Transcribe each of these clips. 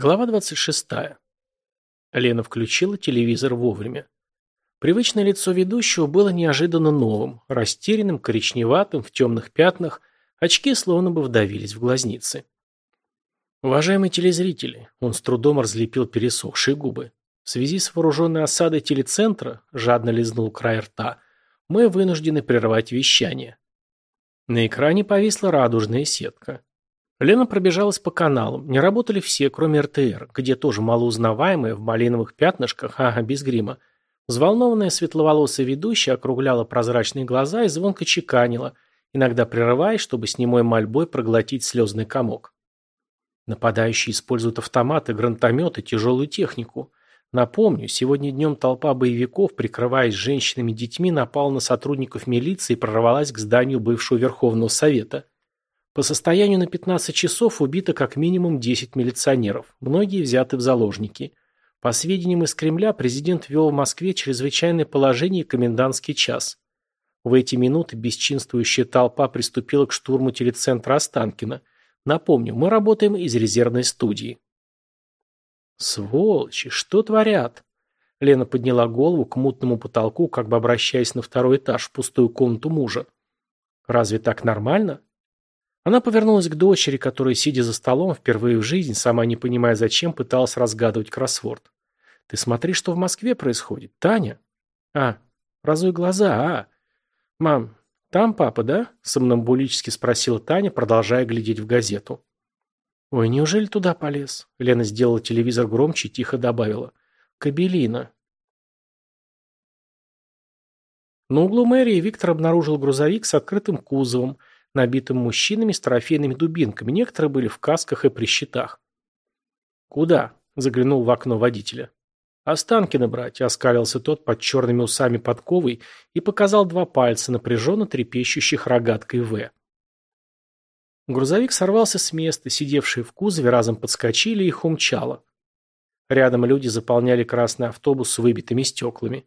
Глава 26. Лена включила телевизор вовремя. Привычное лицо ведущего было неожиданно новым, растерянным, коричневатым, в темных пятнах, очки словно бы вдавились в глазницы. Уважаемые телезрители, он с трудом разлепил пересохшие губы. В связи с вооруженной осадой телецентра, жадно лизнул край рта, мы вынуждены прервать вещание. На экране повисла радужная сетка. Лена пробежалась по каналам. Не работали все, кроме РТР, где тоже малоузнаваемая в малиновых пятнышках, ага, без грима. Взволнованная светловолосая ведущая округляла прозрачные глаза и звонко чеканила, иногда прерываясь, чтобы с немой мольбой проглотить слезный комок. Нападающие используют автоматы, гранатометы, тяжелую технику. Напомню, сегодня днем толпа боевиков, прикрываясь женщинами и детьми, напала на сотрудников милиции и прорвалась к зданию бывшего Верховного Совета – по состоянию на 15 часов убито как минимум 10 милиционеров, многие взяты в заложники. По сведениям из Кремля, президент ввел в Москве чрезвычайное положение и комендантский час. В эти минуты бесчинствующая толпа приступила к штурму телецентра Останкина. Напомню, мы работаем из резервной студии. «Сволочи, что творят?» Лена подняла голову к мутному потолку, как бы обращаясь на второй этаж в пустую комнату мужа. «Разве так нормально? Она повернулась к дочери, которая, сидя за столом, впервые в жизни, сама не понимая зачем, пыталась разгадывать кроссворд. «Ты смотри, что в Москве происходит, Таня!» «А, разуй глаза, а!» «Мам, там папа, да?» – сомнамбулически спросила Таня, продолжая глядеть в газету. «Ой, неужели туда полез?» – Лена сделала телевизор громче и тихо добавила. Кобелина. На углу мэрии Виктор обнаружил грузовик с открытым кузовом набитым мужчинами с трофейными дубинками. Некоторые были в касках и при щитах. «Куда?» – заглянул в окно водителя. «Останки набрать», – оскалился тот под черными усами подковой и показал два пальца, напряженно трепещущих рогаткой «В». Грузовик сорвался с места, сидевшие в кузове разом подскочили и их умчало. Рядом люди заполняли красный автобус с выбитыми стеклами.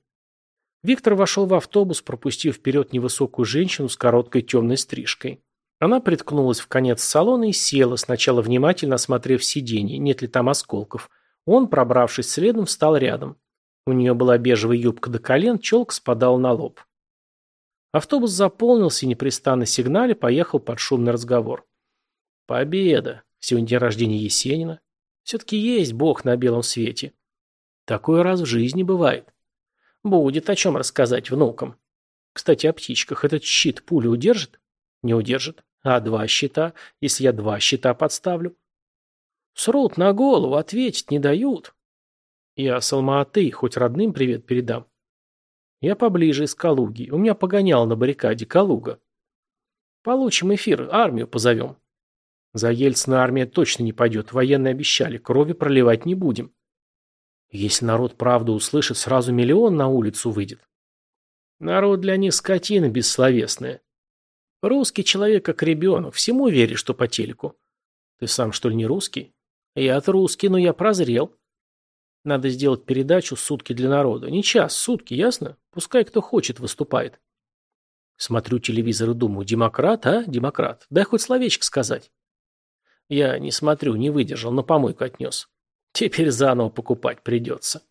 Виктор вошел в автобус, пропустив вперед невысокую женщину с короткой темной стрижкой. Она приткнулась в конец салона и села, сначала внимательно осмотрев сиденье, нет ли там осколков. Он, пробравшись следом, встал рядом. У нее была бежевая юбка до колен, челка спадал на лоб. Автобус заполнился и непрестанно сигнале поехал под шумный разговор. «Победа! Сегодня день рождения Есенина. Все-таки есть Бог на белом свете. Такое раз в жизни бывает. Будет о чем рассказать внукам. Кстати, о птичках. Этот щит пулю удержит? Не удержит. А два щита? Если я два щита подставлю? Срут на голову, ответить не дают. Я с Алматы, хоть родным привет передам. Я поближе из Калуги. У меня погонял на баррикаде Калуга. Получим эфир, армию позовем. За Ельцина армия точно не пойдет. Военные обещали, крови проливать не будем. Если народ правду услышит, сразу миллион на улицу выйдет. Народ для них скотина бессловесная. Русский человек как ребенок, всему верит, что по телеку. Ты сам, что ли, не русский? Я-то русский, но я прозрел. Надо сделать передачу «Сутки для народа». Не час, сутки, ясно? Пускай кто хочет выступает. Смотрю телевизор и думаю, демократ, а, демократ, дай хоть словечко сказать. Я не смотрю, не выдержал, но помойку отнес. Теперь заново покупать придется.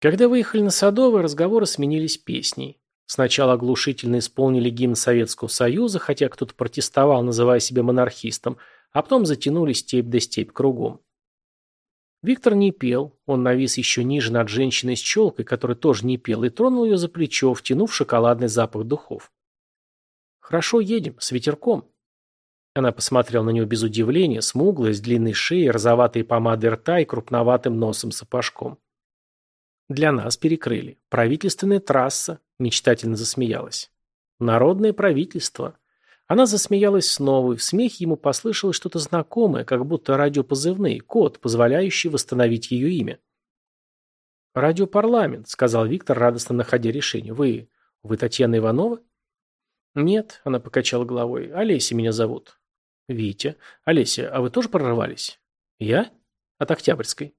Когда выехали на Садовое, разговоры сменились песней. Сначала оглушительно исполнили гимн Советского Союза, хотя кто-то протестовал, называя себя монархистом, а потом затянули степь до степь кругом. Виктор не пел, он навис еще ниже над женщиной с челкой, которая тоже не пел, и тронул ее за плечо, втянув шоколадный запах духов. «Хорошо едем, с ветерком», она посмотрела на него без удивления, смуглая, с длинной шеей, розоватой помадой рта и крупноватым носом сапожком. «Для нас перекрыли. Правительственная трасса», – мечтательно засмеялась. «Народное правительство». Она засмеялась снова, и в смехе ему послышалось что-то знакомое, как будто радиопозывный, код, позволяющий восстановить ее имя. «Радиопарламент», – сказал Виктор, радостно находя решение. «Вы... вы Татьяна Иванова?» «Нет», – она покачала головой. «Олеся меня зовут. Витя, Олеся, а вы тоже прорывались? Я? А От Октябрьской.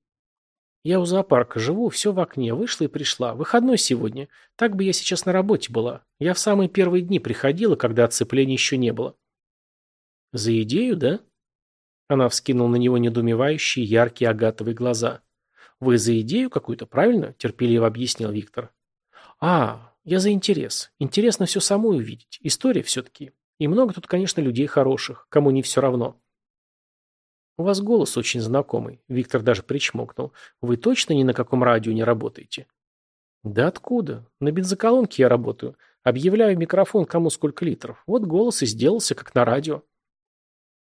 Я у зоопарка живу, все в окне, вышла и пришла. Выходной сегодня. Так бы я сейчас на работе была. Я в самые первые дни приходила, когда отцепления еще не было. За идею, да? Она вскинула на него недоумевающие яркие агатовые глаза. Вы за идею какую-то, правильно? Терпеливо объяснил Виктор. А, я за интерес. Интересно все самой увидеть. История все-таки. И много тут, конечно, людей хороших, кому не все равно. У вас голос очень знакомый. Виктор даже причмокнул. Вы точно ни на каком радио не работаете? Да откуда? На бензоколонке я работаю. Объявляю микрофон, кому сколько литров. Вот голос и сделался, как на радио.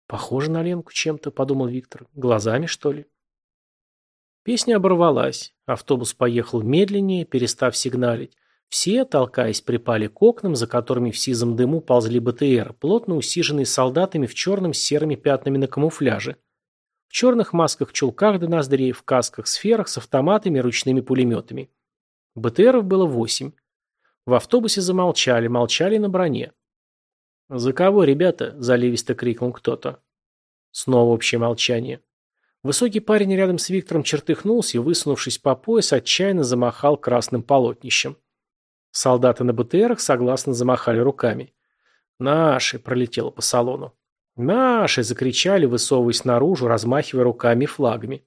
Похоже на Ленку чем-то, подумал Виктор. Глазами, что ли? Песня оборвалась. Автобус поехал медленнее, перестав сигналить. Все, толкаясь, припали к окнам, за которыми в сизом дыму ползли БТР, плотно усиженные солдатами в черном с серыми пятнами на камуфляже. В черных масках-чулках до ноздрей, в касках-сферах с автоматами ручными пулеметами. БТРов было восемь. В автобусе замолчали, молчали на броне. «За кого, ребята?» – заливисто крикнул кто-то. Снова общее молчание. Высокий парень рядом с Виктором чертыхнулся и, высунувшись по пояс, отчаянно замахал красным полотнищем. Солдаты на БТРах согласно замахали руками. «Наши!» – пролетело по салону. «Наши!» – закричали, высовываясь наружу, размахивая руками и флагами.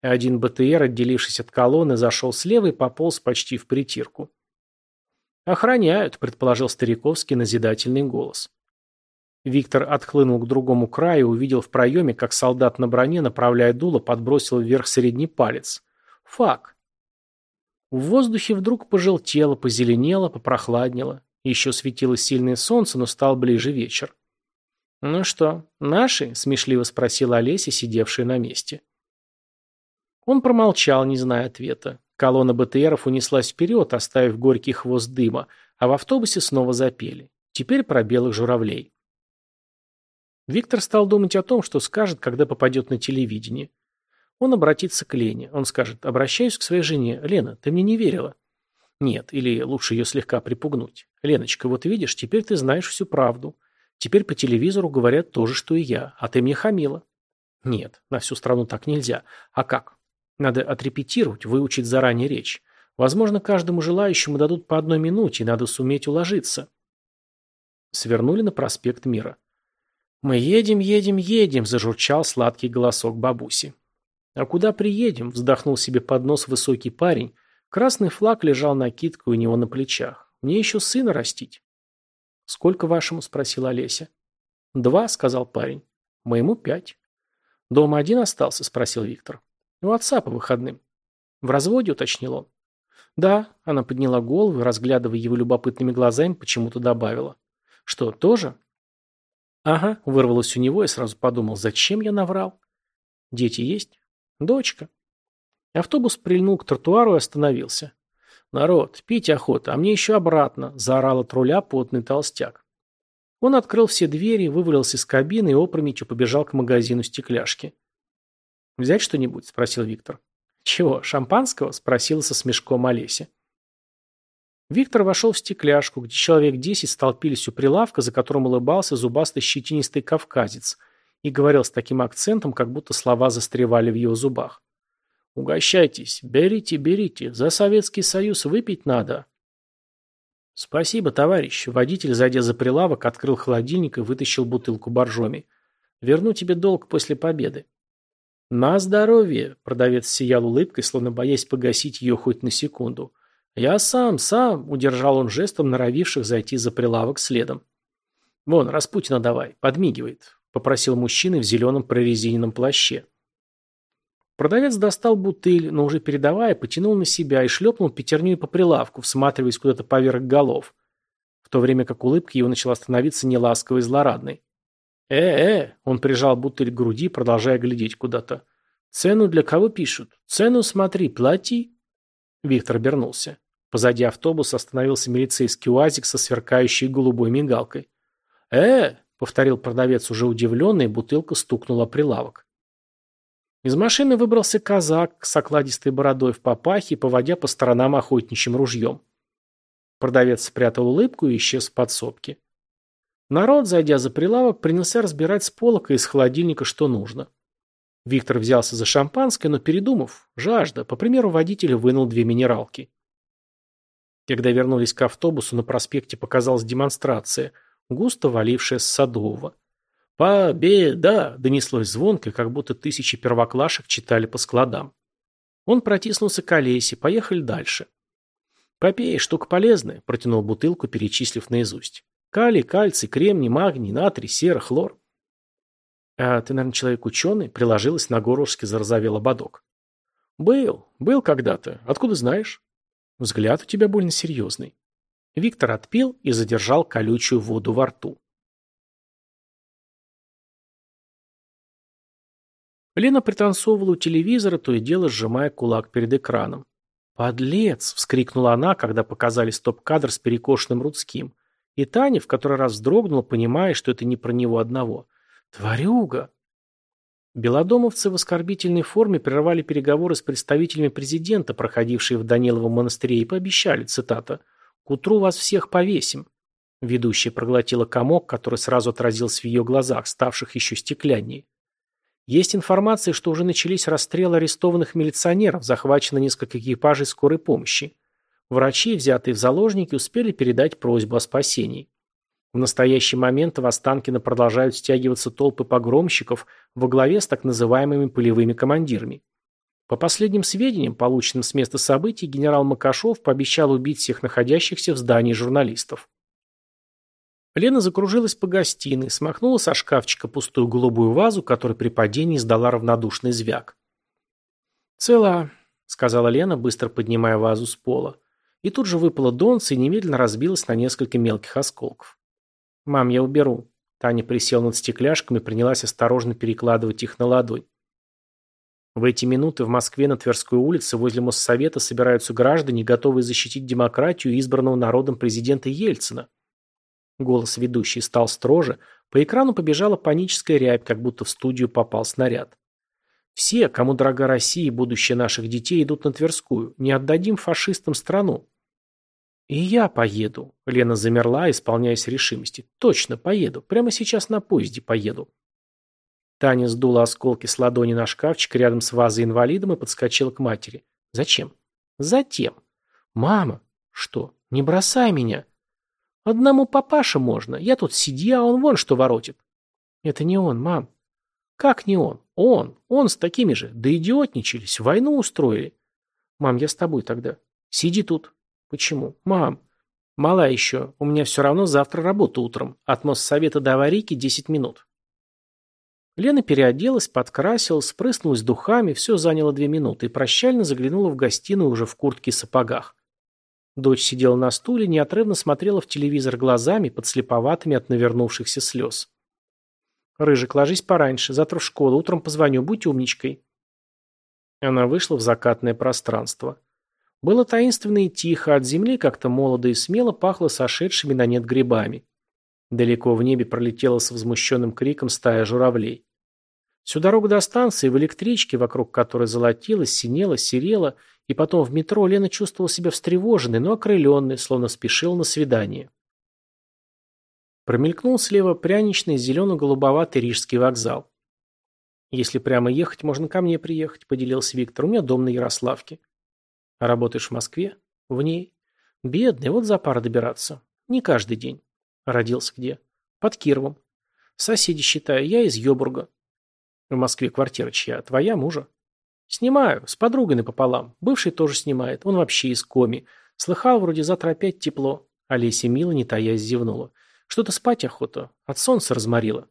Один БТР, отделившись от колонны, зашел слева и пополз почти в притирку. «Охраняют», – предположил Стариковский назидательный голос. Виктор отхлынул к другому краю и увидел в проеме, как солдат на броне, направляя дуло, подбросил вверх средний палец. «Фак!» В воздухе вдруг пожелтело, позеленело, попрохладнело. Еще светило сильное солнце, но стал ближе вечер. «Ну что, наши?» – смешливо спросила Олеся, сидевшая на месте. Он промолчал, не зная ответа. Колонна БТРов унеслась вперед, оставив горький хвост дыма, а в автобусе снова запели. Теперь про белых журавлей. Виктор стал думать о том, что скажет, когда попадет на телевидение. Он обратится к Лене. Он скажет, обращаюсь к своей жене. Лена, ты мне не верила. Нет, или лучше ее слегка припугнуть. Леночка, вот видишь, теперь ты знаешь всю правду. Теперь по телевизору говорят то же, что и я, а ты мне хамила. Нет, на всю страну так нельзя. А как? Надо отрепетировать, выучить заранее речь. Возможно, каждому желающему дадут по одной минуте, и надо суметь уложиться. Свернули на проспект Мира. «Мы едем, едем, едем», – зажурчал сладкий голосок бабуси. А куда приедем? Вздохнул себе под нос высокий парень. Красный флаг лежал на у него на плечах. Мне еще сына растить. Сколько вашему? Спросила Олеся. Два, сказал парень. Моему пять. Дома один остался? Спросил Виктор. У отца по выходным. В разводе, уточнил он. Да, она подняла голову и, разглядывая его любопытными глазами, почему-то добавила. Что, тоже? Ага, вырвалось у него и сразу подумал, зачем я наврал? Дети есть? «Дочка». Автобус прильнул к тротуару и остановился. «Народ, пить охота, а мне еще обратно», – заорал от руля потный толстяк. Он открыл все двери, вывалился из кабины и опрометью побежал к магазину стекляшки. «Взять что-нибудь?» – спросил Виктор. «Чего, шампанского?» – спросил со смешком Олеся. Виктор вошел в стекляшку, где человек десять столпились у прилавка, за которым улыбался зубастый щетинистый кавказец – и говорил с таким акцентом, как будто слова застревали в ее зубах. «Угощайтесь, берите, берите, за Советский Союз выпить надо». «Спасибо, товарищ». Водитель, зайдя за прилавок, открыл холодильник и вытащил бутылку боржоми. «Верну тебе долг после победы». «На здоровье!» – продавец сиял улыбкой, словно боясь погасить ее хоть на секунду. «Я сам, сам!» – удержал он жестом норовивших зайти за прилавок следом. «Вон, Распутина давай, подмигивает попросил мужчина в зеленом прорезиненном плаще. Продавец достал бутыль, но уже передавая, потянул на себя и шлепнул пятерней по прилавку, всматриваясь куда-то поверх голов, в то время как улыбка его начала становиться неласковой и злорадной. «Э-э!» – он прижал бутыль к груди, продолжая глядеть куда-то. «Цену для кого пишут? Цену смотри, плати!» Виктор обернулся. Позади автобуса остановился милицейский УАЗик со сверкающей голубой мигалкой. «Э!» повторил продавец уже удивленный, бутылка стукнула прилавок. Из машины выбрался казак с окладистой бородой в папахе, поводя по сторонам охотничьим ружьем. Продавец спрятал улыбку и исчез в подсобке. Народ, зайдя за прилавок, принялся разбирать с полок и из холодильника, что нужно. Виктор взялся за шампанское, но передумав, жажда, по примеру водителя, вынул две минералки. Когда вернулись к автобусу, на проспекте показалась демонстрация – густо валившая с Садового. «Победа!» – донеслось звонко, как будто тысячи первоклашек читали по складам. Он протиснулся к Олесе, поехали дальше. «Попей, штука полезная», – протянул бутылку, перечислив наизусть. «Калий, кальций, кремний, магний, натрий, сера, хлор». «А ты, наверное, человек ученый?» – приложилась на горошке зарозовел ободок. «Был, был когда-то. Откуда знаешь?» «Взгляд у тебя больно серьезный». Виктор отпил и задержал колючую воду во рту. Лена пританцовывала у телевизора, то и дело сжимая кулак перед экраном. «Подлец!» — вскрикнула она, когда показали стоп-кадр с перекошенным Рудским. И Таня в который раз вздрогнула, понимая, что это не про него одного. «Тварюга!» Белодомовцы в оскорбительной форме прервали переговоры с представителями президента, проходившие в Даниловом монастыре, и пообещали, цитата, — к утру вас всех повесим». Ведущая проглотила комок, который сразу отразился в ее глазах, ставших еще стекляннее. Есть информация, что уже начались расстрелы арестованных милиционеров, захвачено несколько экипажей скорой помощи. Врачи, взятые в заложники, успели передать просьбу о спасении. В настоящий момент в Останкино продолжают стягиваться толпы погромщиков во главе с так называемыми полевыми командирами. По последним сведениям, полученным с места событий, генерал Макашов пообещал убить всех находящихся в здании журналистов. Лена закружилась по гостиной, смахнула со шкафчика пустую голубую вазу, которая при падении издала равнодушный звяк. «Цела», — сказала Лена, быстро поднимая вазу с пола. И тут же выпала донца и немедленно разбилась на несколько мелких осколков. «Мам, я уберу». Таня присела над стекляшками и принялась осторожно перекладывать их на ладонь. В эти минуты в Москве на Тверской улице возле Моссовета собираются граждане, готовые защитить демократию избранного народом президента Ельцина. Голос ведущей стал строже, по экрану побежала паническая рябь, как будто в студию попал снаряд. Все, кому дорога Россия и будущее наших детей, идут на Тверскую. Не отдадим фашистам страну. И я поеду. Лена замерла, исполняясь решимости. Точно, поеду. Прямо сейчас на поезде поеду. Таня сдула осколки с ладони на шкафчик рядом с вазой инвалидом и подскочила к матери. «Зачем?» «Затем». «Мама!» «Что? Не бросай меня!» «Одному папаше можно. Я тут сиди, а он вон что воротит». «Это не он, мам». «Как не он? Он. Он с такими же. Да идиотничались. Войну устроили». «Мам, я с тобой тогда. Сиди тут». «Почему?» «Мам». «Мала еще. У меня все равно завтра работа утром. От Моссовета до аварийки 10 минут». Лена переоделась, подкрасилась, спрыснулась духами, все заняло две минуты и прощально заглянула в гостиную уже в куртке и сапогах. Дочь сидела на стуле, неотрывно смотрела в телевизор глазами, подслеповатыми от навернувшихся слез. «Рыжик, ложись пораньше, завтра в школу, утром позвоню, будь умничкой». Она вышла в закатное пространство. Было таинственно и тихо, от земли как-то молодо и смело пахло сошедшими на нет грибами. Далеко в небе пролетела с возмущенным криком стая журавлей. Всю дорогу до станции, в электричке, вокруг которой золотило, синело, серело, и потом в метро Лена чувствовала себя встревоженной, но окрыленной, словно спешила на свидание. Промелькнул слева пряничный зелено-голубоватый рижский вокзал. «Если прямо ехать, можно ко мне приехать», — поделился Виктор. «У меня дом на Ярославке». «А работаешь в Москве?» «В ней». «Бедный, вот за пара добираться. Не каждый день». «А «Родился где?» «Под Кировом». «Соседи, считаю, я из Йобурга». В Москве квартира чья? Твоя мужа? Снимаю. С подругой напополам. Бывший тоже снимает. Он вообще из коми. Слыхал, вроде завтра опять тепло. Олеся мило, не таясь, зевнула. Что-то спать охота. От солнца разморила.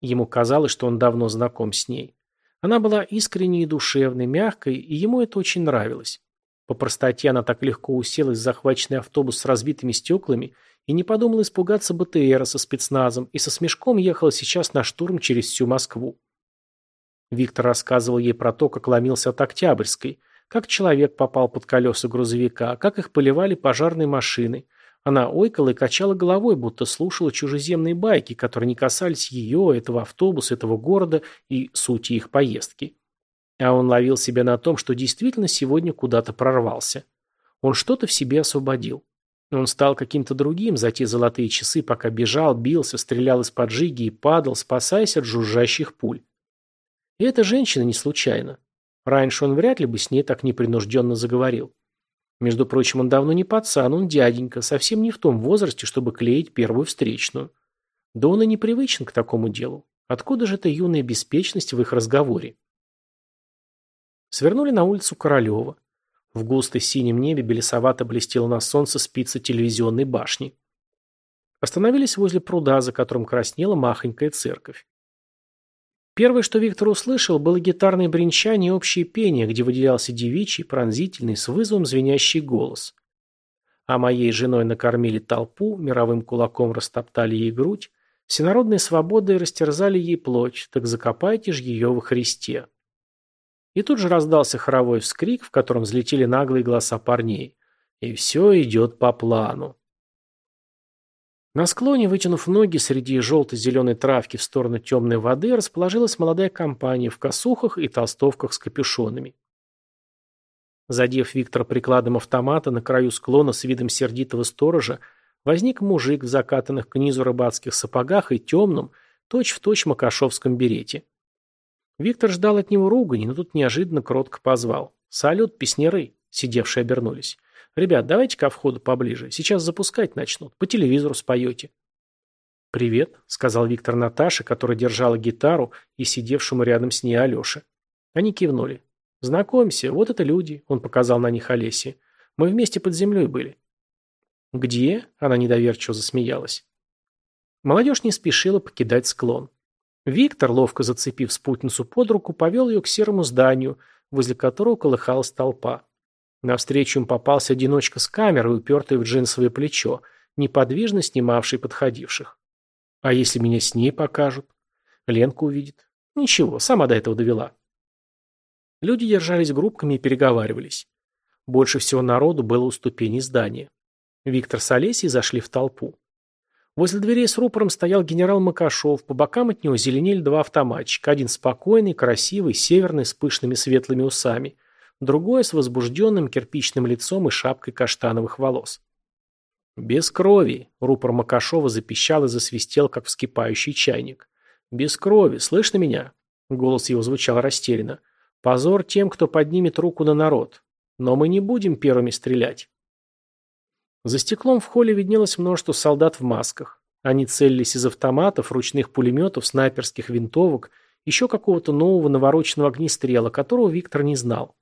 Ему казалось, что он давно знаком с ней. Она была искренней и душевной, мягкой, и ему это очень нравилось. По простоте она так легко уселась в захваченный автобус с разбитыми стеклами и не подумала испугаться БТРа со спецназом, и со смешком ехала сейчас на штурм через всю Москву. Виктор рассказывал ей про то, как ломился от Октябрьской, как человек попал под колеса грузовика, как их поливали пожарные машины. Она ойкала и качала головой, будто слушала чужеземные байки, которые не касались ее, этого автобуса, этого города и сути их поездки. А он ловил себя на том, что действительно сегодня куда-то прорвался. Он что-то в себе освободил. Он стал каким-то другим за те золотые часы, пока бежал, бился, стрелял из поджиги и падал, спасаясь от жужжащих пуль. И эта женщина не случайно. Раньше он вряд ли бы с ней так непринужденно заговорил. Между прочим, он давно не пацан, он дяденька, совсем не в том возрасте, чтобы клеить первую встречную. Да он и не привычен к такому делу. Откуда же эта юная беспечность в их разговоре? Свернули на улицу Королева. В густо синем небе белесовато блестела на солнце спица телевизионной башни. Остановились возле пруда, за которым краснела махонькая церковь. Первое, что Виктор услышал, было гитарное бренчание и общее пение, где выделялся девичий, пронзительный, с вызовом звенящий голос. А моей женой накормили толпу, мировым кулаком растоптали ей грудь, всенародной свободой растерзали ей плоть, так закопайте ж ее во Христе. И тут же раздался хоровой вскрик, в котором взлетели наглые голоса парней. И все идет по плану. На склоне, вытянув ноги среди желтой зеленой травки в сторону темной воды, расположилась молодая компания в косухах и толстовках с капюшонами. Задев Виктора прикладом автомата на краю склона с видом сердитого сторожа, возник мужик в закатанных к низу рыбацких сапогах и темном, точь-в-точь точь макашовском берете. Виктор ждал от него ругани, но тут неожиданно кротко позвал. «Салют, песняры!» — сидевшие обернулись. «Ребят, давайте ко входу поближе. Сейчас запускать начнут. По телевизору споете». «Привет», — сказал Виктор Наташе, которая держала гитару, и сидевшему рядом с ней Алёше. Они кивнули. «Знакомься, вот это люди», — он показал на них Олесе. «Мы вместе под землей были». «Где?» — она недоверчиво засмеялась. Молодежь не спешила покидать склон. Виктор, ловко зацепив спутницу под руку, повел ее к серому зданию, возле которого колыхалась толпа. Навстречу им попался одиночка с камерой, упертый в джинсовое плечо, неподвижно снимавший подходивших. А если меня с ней покажут? Ленка увидит. Ничего, сама до этого довела. Люди держались группками и переговаривались. Больше всего народу было у ступени здания. Виктор с Олесей зашли в толпу. Возле дверей с рупором стоял генерал Макашов, по бокам от него зеленели два автоматчика, один спокойный, красивый, северный, с пышными светлыми усами, другое с возбужденным кирпичным лицом и шапкой каштановых волос. «Без крови!» — рупор Макашова запищал и засвистел, как вскипающий чайник. «Без крови! Слышно меня?» — голос его звучал растерянно. «Позор тем, кто поднимет руку на народ. Но мы не будем первыми стрелять». За стеклом в холле виднелось множество солдат в масках. Они целились из автоматов, ручных пулеметов, снайперских винтовок, еще какого-то нового навороченного огнестрела, которого Виктор не знал.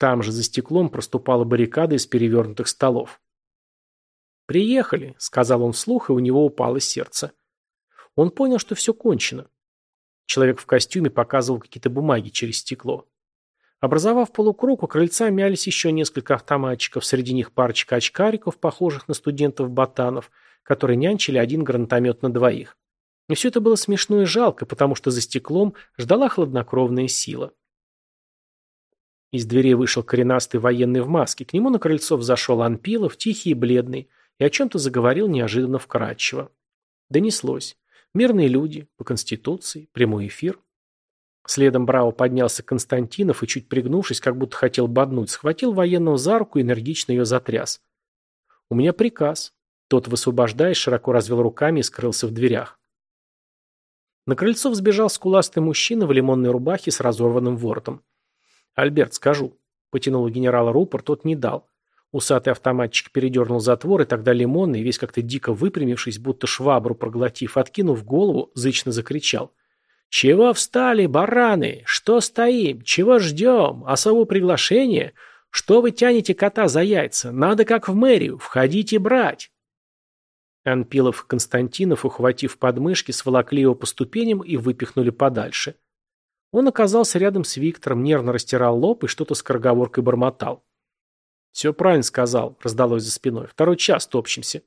Там же за стеклом проступала баррикада из перевернутых столов. «Приехали», — сказал он вслух, и у него упало сердце. Он понял, что все кончено. Человек в костюме показывал какие-то бумаги через стекло. Образовав полукруг, у крыльца мялись еще несколько автоматчиков, среди них парочка очкариков, похожих на студентов-ботанов, которые нянчили один гранатомет на двоих. И все это было смешно и жалко, потому что за стеклом ждала хладнокровная сила. Из дверей вышел коренастый военный в маске. К нему на крыльцо взошел Анпилов, тихий и бледный, и о чем-то заговорил неожиданно вкрадчиво. Донеслось. Мирные люди, по конституции, прямой эфир. Следом браво поднялся Константинов и, чуть пригнувшись, как будто хотел боднуть, схватил военного за руку и энергично ее затряс. «У меня приказ». Тот, высвобождаясь, широко развел руками и скрылся в дверях. На крыльцо взбежал скуластый мужчина в лимонной рубахе с разорванным воротом. «Альберт, скажу». Потянул генерала рупор, тот не дал. Усатый автоматчик передернул затвор, и тогда Лимонный, весь как-то дико выпрямившись, будто швабру проглотив, откинув голову, зычно закричал. «Чего встали, бараны? Что стоим? Чего ждем? Особо приглашение? Что вы тянете кота за яйца? Надо как в мэрию. Входите брать!» Анпилов и Константинов, ухватив подмышки, сволокли его по ступеням и выпихнули подальше. — он оказался рядом с Виктором, нервно растирал лоб и что-то с скороговоркой бормотал. «Все правильно сказал», — раздалось за спиной. «Второй час топчемся».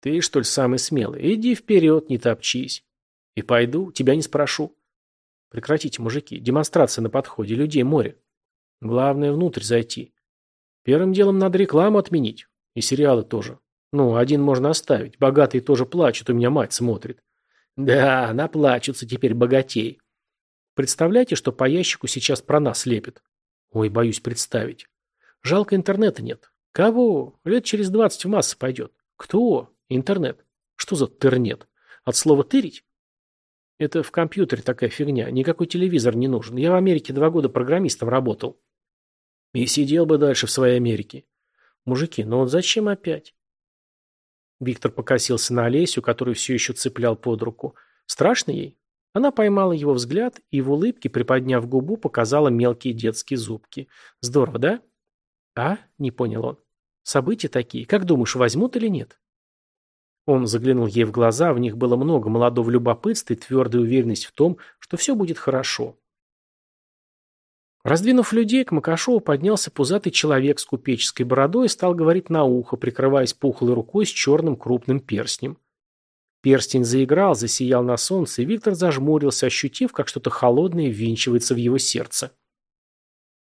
«Ты, что ли, самый смелый? Иди вперед, не топчись». «И пойду, тебя не спрошу». «Прекратите, мужики, демонстрация на подходе, людей море». «Главное, внутрь зайти». «Первым делом надо рекламу отменить. И сериалы тоже. Ну, один можно оставить. Богатые тоже плачут, у меня мать смотрит». «Да, наплачутся теперь богатей». Представляете, что по ящику сейчас про нас лепят? Ой, боюсь представить. Жалко интернета нет. Кого? Лет через двадцать в массы пойдет. Кто? Интернет. Что за тырнет? От слова тырить? Это в компьютере такая фигня. Никакой телевизор не нужен. Я в Америке два года программистом работал. И сидел бы дальше в своей Америке. Мужики, ну вот зачем опять? Виктор покосился на Олесю, которую все еще цеплял под руку. Страшно ей? Она поймала его взгляд и в улыбке, приподняв губу, показала мелкие детские зубки. «Здорово, да?» «А?» – не понял он. «События такие. Как думаешь, возьмут или нет?» Он заглянул ей в глаза, в них было много молодого любопытства и твердой уверенность в том, что все будет хорошо. Раздвинув людей, к Макашову поднялся пузатый человек с купеческой бородой и стал говорить на ухо, прикрываясь пухлой рукой с черным крупным перстнем. Перстень заиграл, засиял на солнце, и Виктор зажмурился, ощутив, как что-то холодное ввинчивается в его сердце.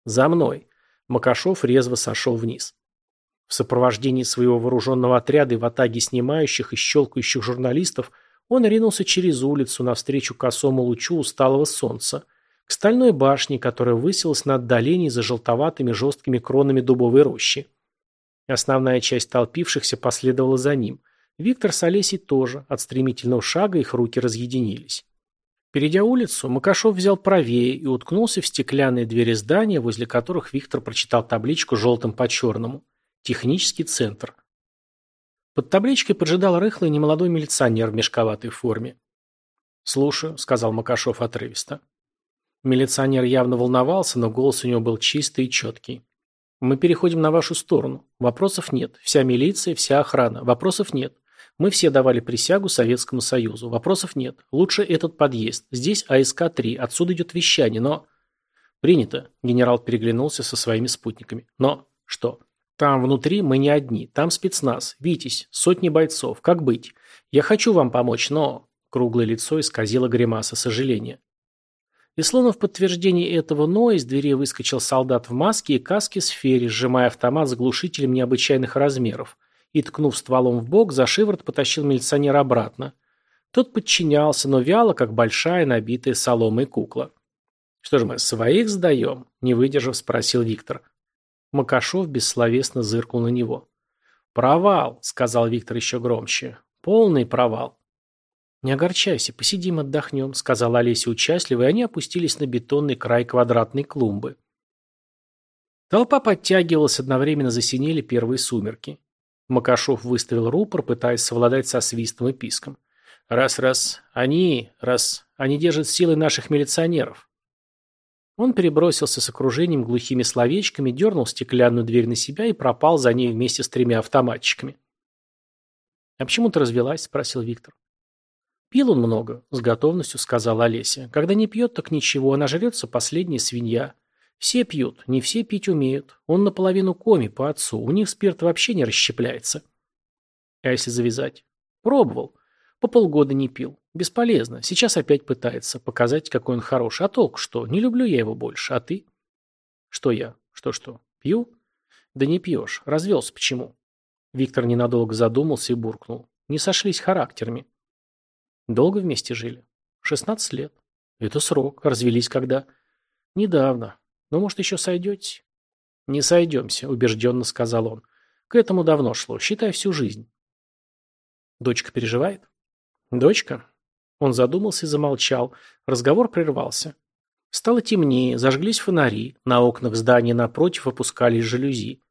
«За мной!» Макашов резво сошел вниз. В сопровождении своего вооруженного отряда и в атаге снимающих и щелкающих журналистов он ринулся через улицу навстречу косому лучу усталого солнца, к стальной башне, которая высилась на отдалении за желтоватыми жесткими кронами дубовой рощи. Основная часть толпившихся последовала за ним – Виктор с Олесей тоже. От стремительного шага их руки разъединились. Перейдя улицу, Макашов взял правее и уткнулся в стеклянные двери здания, возле которых Виктор прочитал табличку желтым по черному. «Технический центр». Под табличкой поджидал рыхлый немолодой милиционер в мешковатой форме. «Слушаю», — сказал Макашов отрывисто. Милиционер явно волновался, но голос у него был чистый и четкий. «Мы переходим на вашу сторону. Вопросов нет. Вся милиция, вся охрана. Вопросов нет. Мы все давали присягу Советскому Союзу. Вопросов нет. Лучше этот подъезд. Здесь АСК-3. Отсюда идет вещание, но... Принято. Генерал переглянулся со своими спутниками. Но... Что? Там внутри мы не одни. Там спецназ. Витязь. Сотни бойцов. Как быть? Я хочу вам помочь, но... Круглое лицо исказило гримаса сожаления. И словно в подтверждение этого «но» из двери выскочил солдат в маске и каске сфере, сжимая автомат с глушителем необычайных размеров – и, ткнув стволом в бок, за шиворот потащил милиционера обратно. Тот подчинялся, но вяло, как большая набитая соломой кукла. «Что же мы, своих сдаем?» – не выдержав, спросил Виктор. Макашов бессловесно зыркнул на него. «Провал», – сказал Виктор еще громче. «Полный провал». «Не огорчайся, посидим, отдохнем», – сказала Олеся участливо, и они опустились на бетонный край квадратной клумбы. Толпа подтягивалась, одновременно засинели первые сумерки. Макашов выставил рупор, пытаясь совладать со свистом и писком. «Раз-раз, они, раз, они держат силы наших милиционеров». Он перебросился с окружением глухими словечками, дернул стеклянную дверь на себя и пропал за ней вместе с тремя автоматчиками. «А почему ты развелась?» – спросил Виктор. «Пил он много», – с готовностью сказала Олеся. «Когда не пьет, так ничего, она жрется последняя свинья. Все пьют, не все пить умеют. Он наполовину коми по отцу, у них спирт вообще не расщепляется. А если завязать? Пробовал. По полгода не пил. Бесполезно. Сейчас опять пытается показать, какой он хороший. А толк что? Не люблю я его больше. А ты? Что я? Что-что? Пью? Да не пьешь. Развелся почему? Виктор ненадолго задумался и буркнул. Не сошлись характерами. Долго вместе жили? 16 лет. Это срок. Развелись когда? Недавно. Но, может, еще сойдете?» «Не сойдемся», — убежденно сказал он. «К этому давно шло, считай всю жизнь». «Дочка переживает?» «Дочка?» Он задумался и замолчал. Разговор прервался. Стало темнее, зажглись фонари, на окнах здания напротив опускались жалюзи.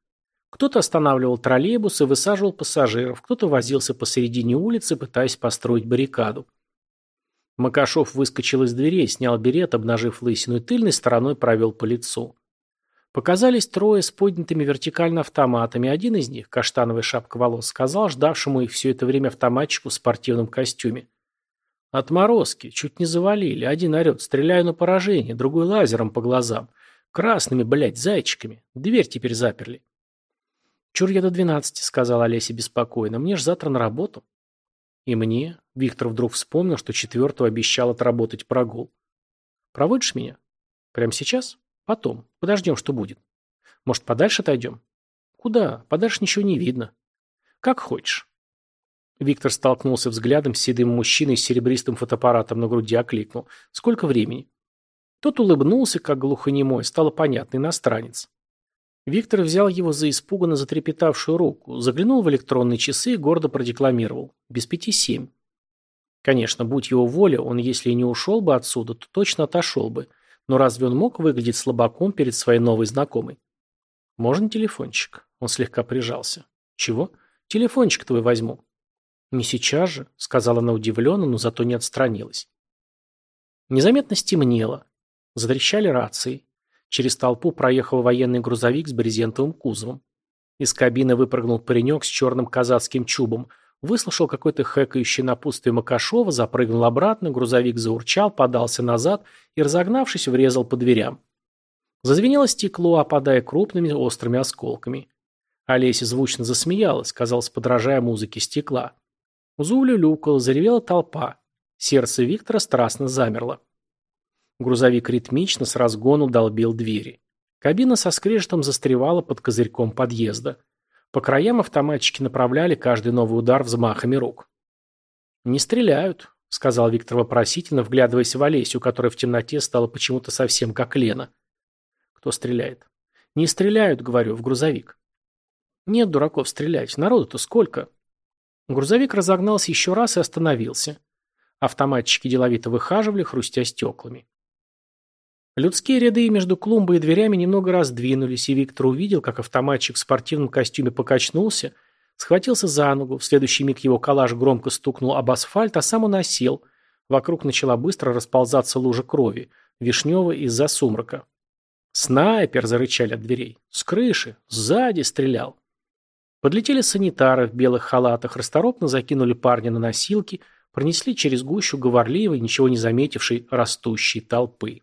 Кто-то останавливал троллейбус и высаживал пассажиров, кто-то возился посередине улицы, пытаясь построить баррикаду. Макашов выскочил из дверей, снял берет, обнажив лысину и тыльной стороной провел по лицу. Показались трое с поднятыми вертикально автоматами. Один из них, каштановый шапка волос, сказал ждавшему их все это время автоматчику в спортивном костюме. «Отморозки. Чуть не завалили. Один орет. Стреляю на поражение. Другой лазером по глазам. Красными, блядь, зайчиками. Дверь теперь заперли». «Чур я до двенадцати», — сказал Олеся беспокойно. «Мне ж завтра на работу». И мне? Виктор вдруг вспомнил, что четвертого обещал отработать прогул. Проводишь меня? Прямо сейчас? Потом. Подождем, что будет. Может, подальше отойдем? Куда? Подальше ничего не видно. Как хочешь. Виктор столкнулся взглядом с седым мужчиной с серебристым фотоаппаратом на груди, окликнул. Сколько времени? Тот улыбнулся, как глухонемой, стало понятно, иностранец. Виктор взял его за испуганно затрепетавшую руку, заглянул в электронные часы и гордо продекламировал. Без пяти семь. Конечно, будь его воля, он, если и не ушел бы отсюда, то точно отошел бы. Но разве он мог выглядеть слабаком перед своей новой знакомой? «Можно телефончик?» Он слегка прижался. «Чего? Телефончик твой возьму». «Не сейчас же», — сказала она удивленно, но зато не отстранилась. Незаметно стемнело. Затрещали рации. Через толпу проехал военный грузовик с брезентовым кузовом. Из кабины выпрыгнул паренек с черным казацким чубом. Выслушал какой-то хэкающий напутствие Макашова, запрыгнул обратно, грузовик заурчал, подался назад и, разогнавшись, врезал по дверям. Зазвенело стекло, опадая крупными острыми осколками. Олеся звучно засмеялась, казалось, подражая музыке стекла. Заулюлюкала, заревела толпа. Сердце Виктора страстно замерло. Грузовик ритмично с разгону долбил двери. Кабина со скрежетом застревала под козырьком подъезда. По краям автоматчики направляли каждый новый удар взмахами рук. «Не стреляют», — сказал Виктор вопросительно, вглядываясь в Олесю, которая в темноте стала почему-то совсем как Лена. «Кто стреляет?» «Не стреляют», — говорю, — «в грузовик». «Нет, дураков, стрелять. Народу-то сколько?» Грузовик разогнался еще раз и остановился. Автоматчики деловито выхаживали, хрустя стеклами. Людские ряды между клумбой и дверями немного раздвинулись, и Виктор увидел, как автоматчик в спортивном костюме покачнулся, схватился за ногу, в следующий миг его калаш громко стукнул об асфальт, а сам он осел. Вокруг начала быстро расползаться лужа крови, вишневая из-за сумрака. «Снайпер!» – зарычали от дверей. «С крыши! Сзади стрелял!» Подлетели санитары в белых халатах, расторопно закинули парня на носилки, пронесли через гущу говорливой, ничего не заметившей растущей толпы.